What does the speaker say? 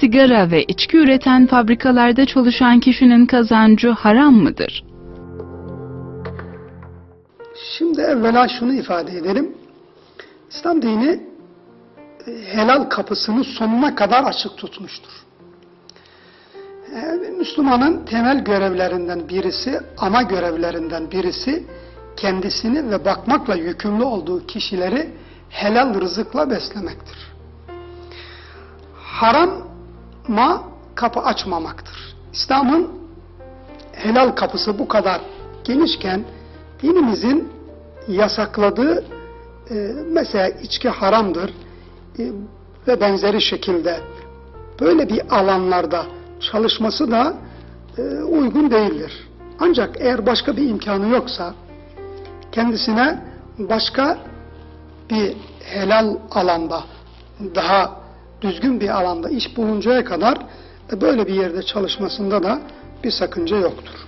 sigara ve içki üreten fabrikalarda çalışan kişinin kazancı haram mıdır? Şimdi evvela şunu ifade edelim. İslam dini e, helal kapısını sonuna kadar açık tutmuştur. E, Müslümanın temel görevlerinden birisi, ana görevlerinden birisi kendisini ve bakmakla yükümlü olduğu kişileri helal rızıkla beslemektir. Harama kapı açmamaktır. İslam'ın helal kapısı bu kadar genişken dinimizin yasakladığı e, mesela içki haramdır e, ve benzeri şekilde böyle bir alanlarda çalışması da e, uygun değildir. Ancak eğer başka bir imkanı yoksa kendisine başka bir helal alanda daha düzgün bir alanda iş buluncaya kadar e, böyle bir yerde çalışmasında da bir sakınca yoktur.